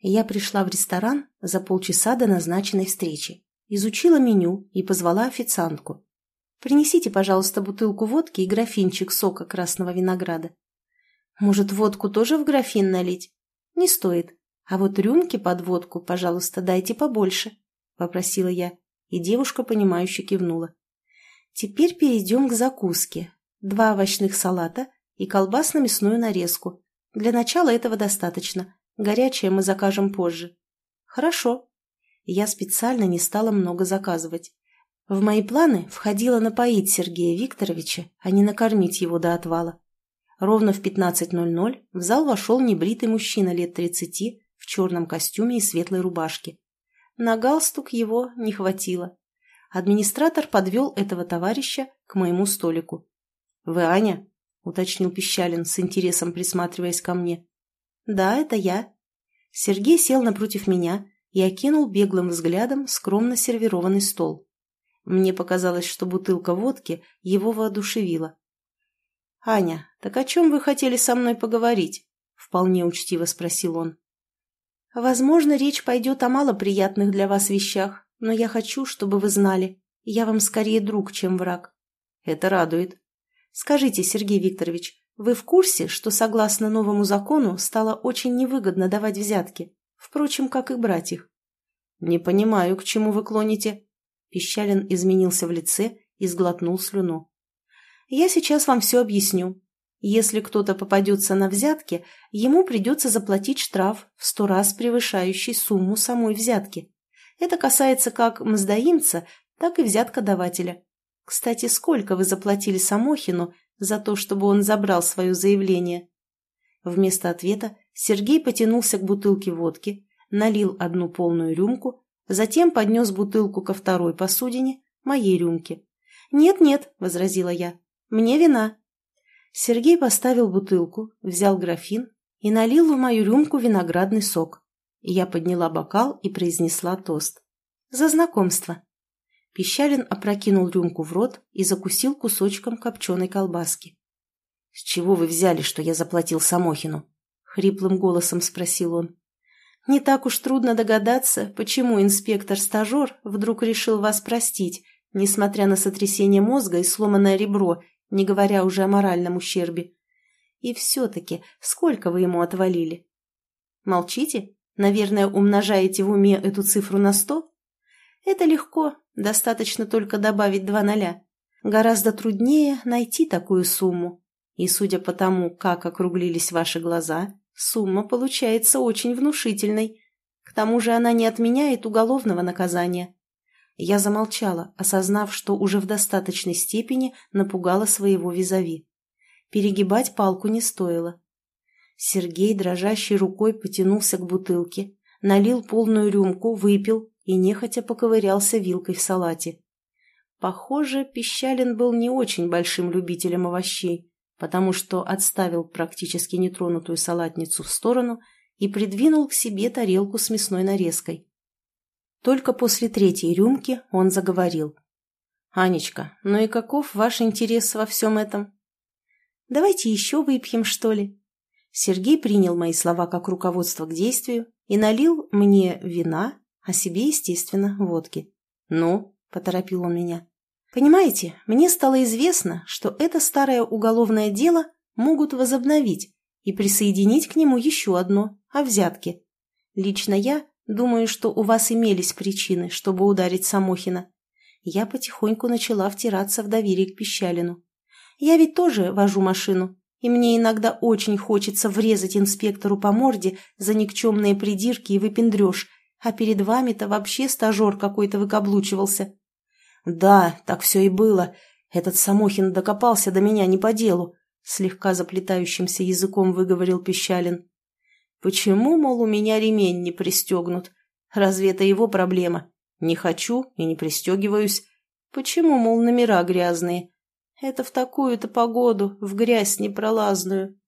Я пришла в ресторан за полчаса до назначенной встречи, изучила меню и позвала официантку. «Принесите, пожалуйста, бутылку водки и графинчик сока красного винограда». «Может, водку тоже в графин налить?» «Не стоит. А вот рюмки под водку, пожалуйста, дайте побольше», — попросила я, и девушка, понимающе кивнула. «Теперь перейдем к закуске. Два овощных салата и колбасно-мясную нарезку. Для начала этого достаточно. Горячее мы закажем позже». «Хорошо». Я специально не стала много заказывать. В мои планы входило напоить Сергея Викторовича, а не накормить его до отвала. Ровно в 15.00 в зал вошел небритый мужчина лет 30 в черном костюме и светлой рубашке. На галстук его не хватило. Администратор подвел этого товарища к моему столику. «Вы Аня?» — уточнил Пищалин, с интересом присматриваясь ко мне. «Да, это я». Сергей сел напротив меня и окинул беглым взглядом скромно сервированный стол. Мне показалось, что бутылка водки его воодушевила. «Аня, так о чем вы хотели со мной поговорить?» — вполне учтиво спросил он. «Возможно, речь пойдет о малоприятных для вас вещах, но я хочу, чтобы вы знали, я вам скорее друг, чем враг». «Это радует». «Скажите, Сергей Викторович, вы в курсе, что согласно новому закону стало очень невыгодно давать взятки, впрочем, как и брать их?» «Не понимаю, к чему вы клоните». Пищалин изменился в лице и сглотнул слюну. Я сейчас вам все объясню. Если кто-то попадется на взятки, ему придется заплатить штраф в сто раз превышающий сумму самой взятки. Это касается как мздоимца, так и взяткодавателя. Кстати, сколько вы заплатили Самохину за то, чтобы он забрал свое заявление? Вместо ответа Сергей потянулся к бутылке водки, налил одну полную рюмку, затем поднес бутылку ко второй посудине, моей рюмке. «Нет-нет», — возразила я, «Мне вина». Сергей поставил бутылку, взял графин и налил в мою рюмку виноградный сок. Я подняла бокал и произнесла тост. «За знакомство». Пищалин опрокинул рюмку в рот и закусил кусочком копченой колбаски. «С чего вы взяли, что я заплатил Самохину?» — хриплым голосом спросил он. «Не так уж трудно догадаться, почему инспектор-стажер вдруг решил вас простить, несмотря на сотрясение мозга и сломанное ребро, не говоря уже о моральном ущербе. И все-таки, сколько вы ему отвалили? Молчите? Наверное, умножаете в уме эту цифру на сто? Это легко, достаточно только добавить два ноля. Гораздо труднее найти такую сумму. И судя по тому, как округлились ваши глаза, сумма получается очень внушительной. К тому же она не отменяет уголовного наказания. Я замолчала, осознав, что уже в достаточной степени напугала своего визави. Перегибать палку не стоило. Сергей дрожащей рукой потянулся к бутылке, налил полную рюмку, выпил и нехотя поковырялся вилкой в салате. Похоже, Пищалин был не очень большим любителем овощей, потому что отставил практически нетронутую салатницу в сторону и придвинул к себе тарелку с мясной нарезкой. Только после третьей рюмки он заговорил. «Анечка, ну и каков ваш интерес во всем этом?» «Давайте еще выпьем, что ли?» Сергей принял мои слова как руководство к действию и налил мне вина, а себе, естественно, водки. «Ну?» – поторопил он меня. «Понимаете, мне стало известно, что это старое уголовное дело могут возобновить и присоединить к нему еще одно – о взятке. Лично я Думаю, что у вас имелись причины, чтобы ударить Самохина. Я потихоньку начала втираться в доверие к Пищалину. Я ведь тоже вожу машину, и мне иногда очень хочется врезать инспектору по морде за никчемные придирки и выпендреж, а перед вами-то вообще стажер какой-то выкаблучивался. Да, так все и было. Этот Самохин докопался до меня не по делу, слегка заплетающимся языком выговорил Пищалин. Почему, мол, у меня ремень не пристегнут? Разве это его проблема? Не хочу и не пристегиваюсь. Почему, мол, номера грязные? Это в такую-то погоду, в грязь непролазную.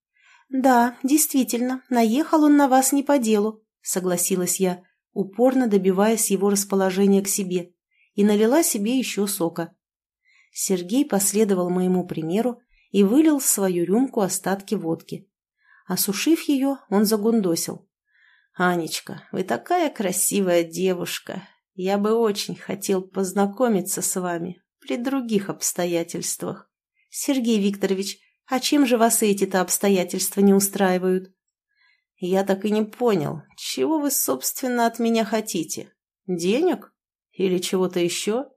Да, действительно, наехал он на вас не по делу, согласилась я, упорно добиваясь его расположения к себе, и налила себе еще сока. Сергей последовал моему примеру и вылил в свою рюмку остатки водки. Осушив ее, он загундосил. «Анечка, вы такая красивая девушка. Я бы очень хотел познакомиться с вами при других обстоятельствах. Сергей Викторович, а чем же вас эти-то обстоятельства не устраивают?» «Я так и не понял, чего вы, собственно, от меня хотите? Денег? Или чего-то еще?»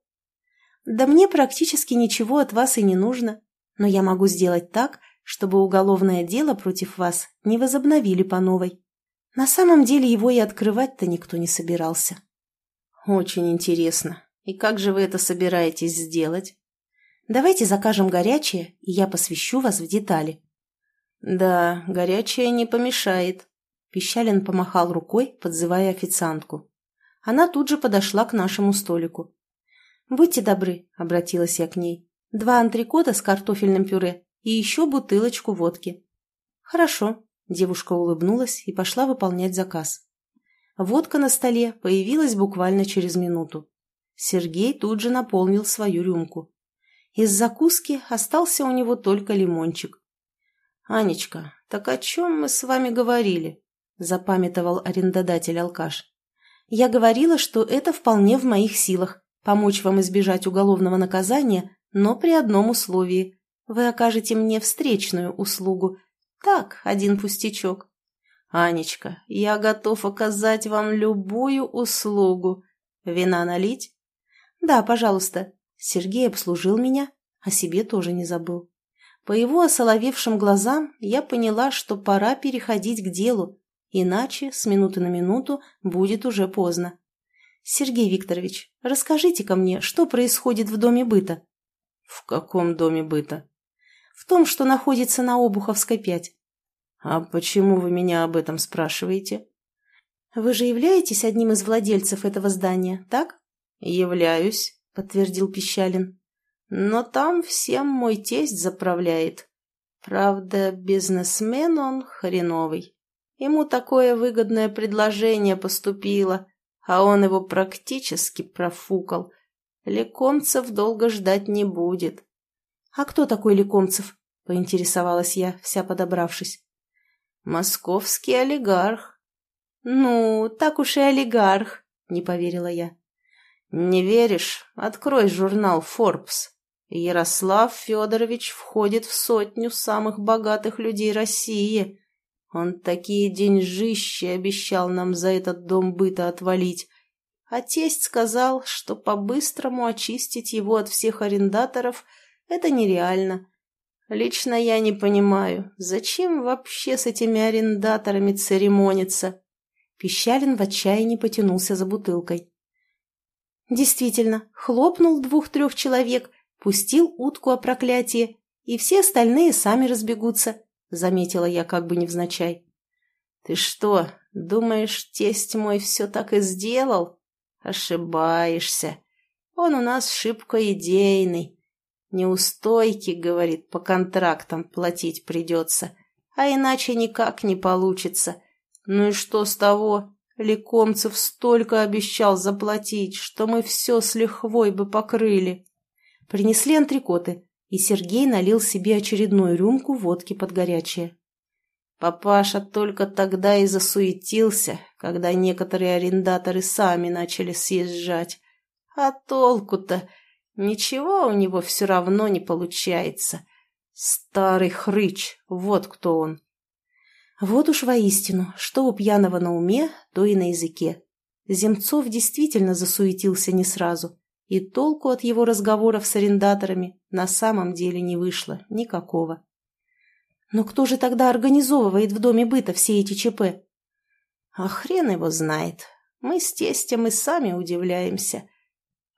«Да мне практически ничего от вас и не нужно, но я могу сделать так, чтобы уголовное дело против вас не возобновили по новой. На самом деле его и открывать-то никто не собирался». «Очень интересно. И как же вы это собираетесь сделать?» «Давайте закажем горячее, и я посвящу вас в детали». «Да, горячее не помешает», – Пищалин помахал рукой, подзывая официантку. Она тут же подошла к нашему столику. «Будьте добры», — обратилась я к ней. «Два антрикота с картофельным пюре и еще бутылочку водки». «Хорошо», — девушка улыбнулась и пошла выполнять заказ. Водка на столе появилась буквально через минуту. Сергей тут же наполнил свою рюмку. Из закуски остался у него только лимончик. «Анечка, так о чем мы с вами говорили?» – запамятовал арендодатель-алкаш. «Я говорила, что это вполне в моих силах – помочь вам избежать уголовного наказания, но при одном условии. Вы окажете мне встречную услугу. Так, один пустячок». «Анечка, я готов оказать вам любую услугу. Вина налить?» «Да, пожалуйста». Сергей обслужил меня, о себе тоже не забыл. По его осоловевшим глазам я поняла, что пора переходить к делу, иначе с минуты на минуту будет уже поздно. «Сергей Викторович, расскажите-ка мне, что происходит в доме быта?» «В каком доме быта?» «В том, что находится на Обуховской 5». «А почему вы меня об этом спрашиваете?» «Вы же являетесь одним из владельцев этого здания, так?» «Являюсь», — подтвердил Пищалин. «Но там всем мой тесть заправляет. Правда, бизнесмен он хреновый. Ему такое выгодное предложение поступило, а он его практически профукал. Лекомцев долго ждать не будет». «А кто такой Лекомцев?» — поинтересовалась я, вся подобравшись. «Московский олигарх». «Ну, так уж и олигарх», — не поверила я. «Не веришь? Открой журнал Forbes. Ярослав Федорович входит в сотню самых богатых людей России. Он такие деньжищи обещал нам за этот дом быта отвалить. А тесть сказал, что по-быстрому очистить его от всех арендаторов – это нереально. Лично я не понимаю, зачем вообще с этими арендаторами церемониться?» Пищалин в отчаянии потянулся за бутылкой. Действительно, хлопнул двух-трех человек, пустил утку о проклятии, и все остальные сами разбегутся, заметила я как бы невзначай. Ты что, думаешь, тесть мой все так и сделал? Ошибаешься. Он у нас шибко идейный. Неустойки, говорит, по контрактам платить придется, а иначе никак не получится. Ну и что с того? Лекомцев столько обещал заплатить, что мы все с лихвой бы покрыли. Принесли антрикоты, и Сергей налил себе очередную рюмку водки под горячее. Папаша только тогда и засуетился, когда некоторые арендаторы сами начали съезжать. А толку-то? Ничего у него все равно не получается. Старый хрыч, вот кто он. Вот уж воистину, что у пьяного на уме, то и на языке. Земцов действительно засуетился не сразу, и толку от его разговоров с арендаторами на самом деле не вышло никакого. Но кто же тогда организовывает в доме быта все эти ЧП? А хрен его знает. Мы с тестем и сами удивляемся.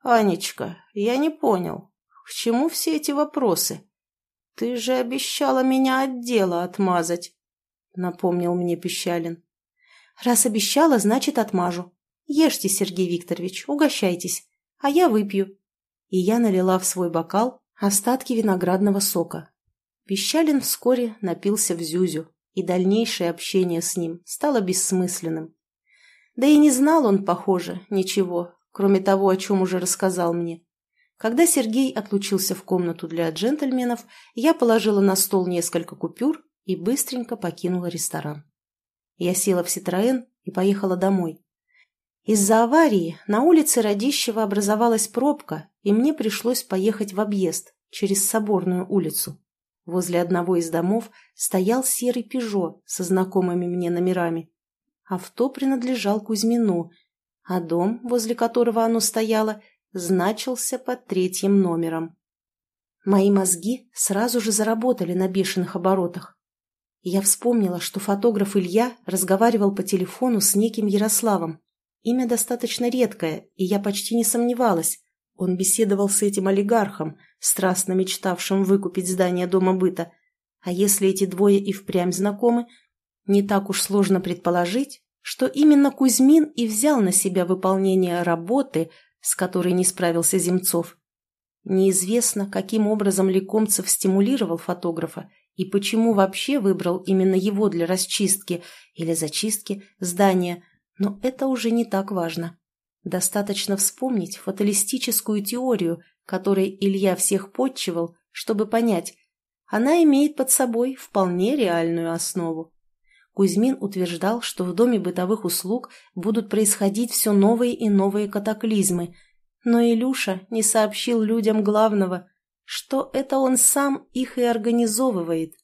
Анечка, я не понял, к чему все эти вопросы? Ты же обещала меня от дела отмазать. — напомнил мне Пещалин. «Раз обещала, значит, отмажу. Ешьте, Сергей Викторович, угощайтесь, а я выпью». И я налила в свой бокал остатки виноградного сока. Пещалин вскоре напился в Зюзю, и дальнейшее общение с ним стало бессмысленным. Да и не знал он, похоже, ничего, кроме того, о чем уже рассказал мне. Когда Сергей отлучился в комнату для джентльменов, я положила на стол несколько купюр и быстренько покинула ресторан. Я села в Ситроен и поехала домой. Из-за аварии на улице Радищева образовалась пробка, и мне пришлось поехать в объезд через Соборную улицу. Возле одного из домов стоял серый «Пежо» со знакомыми мне номерами. Авто принадлежал Кузьмину, а дом, возле которого оно стояло, значился под третьим номером. Мои мозги сразу же заработали на бешеных оборотах. Я вспомнила, что фотограф Илья разговаривал по телефону с неким Ярославом. Имя достаточно редкое, и я почти не сомневалась. Он беседовал с этим олигархом, страстно мечтавшим выкупить здание дома быта. А если эти двое и впрямь знакомы, не так уж сложно предположить, что именно Кузьмин и взял на себя выполнение работы, с которой не справился Земцов. Неизвестно, каким образом Лекомцев стимулировал фотографа и почему вообще выбрал именно его для расчистки или зачистки здания, но это уже не так важно. Достаточно вспомнить фаталистическую теорию, которой Илья всех подчивал, чтобы понять, она имеет под собой вполне реальную основу. Кузьмин утверждал, что в Доме бытовых услуг будут происходить все новые и новые катаклизмы, но Илюша не сообщил людям главного, что это он сам их и организовывает.